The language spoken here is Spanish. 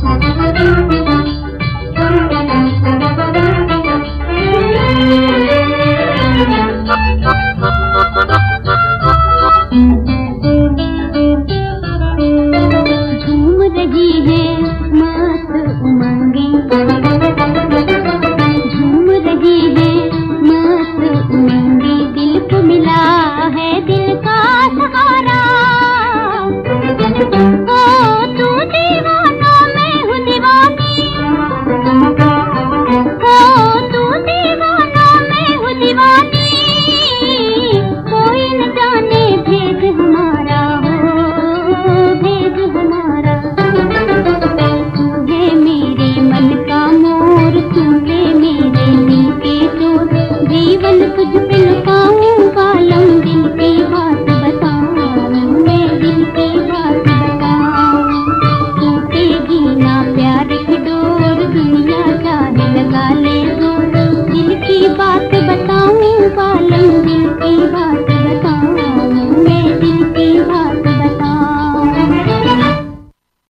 Gracias.